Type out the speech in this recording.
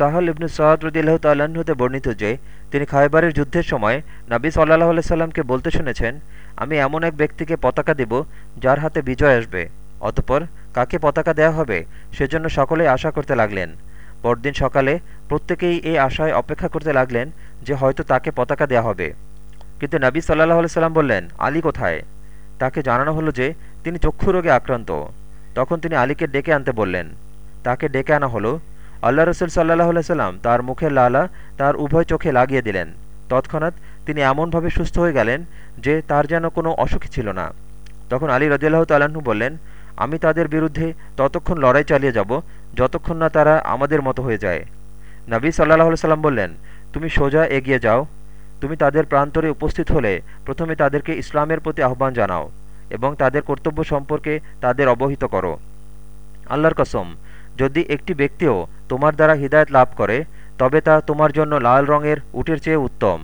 সাহাল ইবনু সাদ রদিল্লাহ তাল্লাহ্ন হতে বর্ণিত যে, তিনি খায়বারের যুদ্ধের সময় নাবী সাল্লাহ সাল্লামকে বলতে শুনেছেন, আমি এমন এক ব্যক্তিকে পতাকা দিব যার হাতে বিজয় আসবে, অতপর কাকে পতাকা দেয়া হবে সেজন্য সকলেই আশা করতে লাগলেন। পরদিন সকালে প্রত্যেকেই এই আশায় অপেক্ষা করতে লাগলেন যে হয়তো তাকে পতাকা দেয়া হবে। কিন্তু নবী সাল্লাহ সাল্লাম বললেন, আলী কোথায়? তাকে জানানো হলো যে, তিনি চক্ষু রোগে আক্রান্ত। তখন তিনি আলীকে ডেকে আনতে বললেন। তাকে ডেকে আনা হলো আল্লাহ রসুল সাল্লাহ সাল্লাম তার মুখের লালা তার উভয় চোখে লাগিয়ে দিলেন। তৎক্ষণাৎ তিনি এমনভাবে সুস্থ হয়ে গেলেন যে তার যেন কোনো অসুখী ছিল না। তখন আলী রদিল্লাহ তাল্লাহ্ন বললেন, আমি তাদের বিরুদ্ধে ততক্ষণ লড়াই চালিয়ে যাব, যতক্ষণ না তারা আমাদের মতো হয়ে যায়। নবী সাল্লাহ সাল্লাম বললেন, তুমি সোজা এগিয়ে যাও। তুমি তাদের প্রান্তরে উপস্থিত হলে প্রথমে তাদেরকে ইসলামের প্রতি আহ্বান জানাও এবং তাদের কর্তব্য সম্পর্কে তাদের অবহিত করো। আল্লাহর কসম যদি একটি ব্যক্তিও তোমার দ্বারা হৃদায়ত লাভ করে, তবে তা তোমার জন্য লাল রঙের, উটের চেয়ে উত্তম।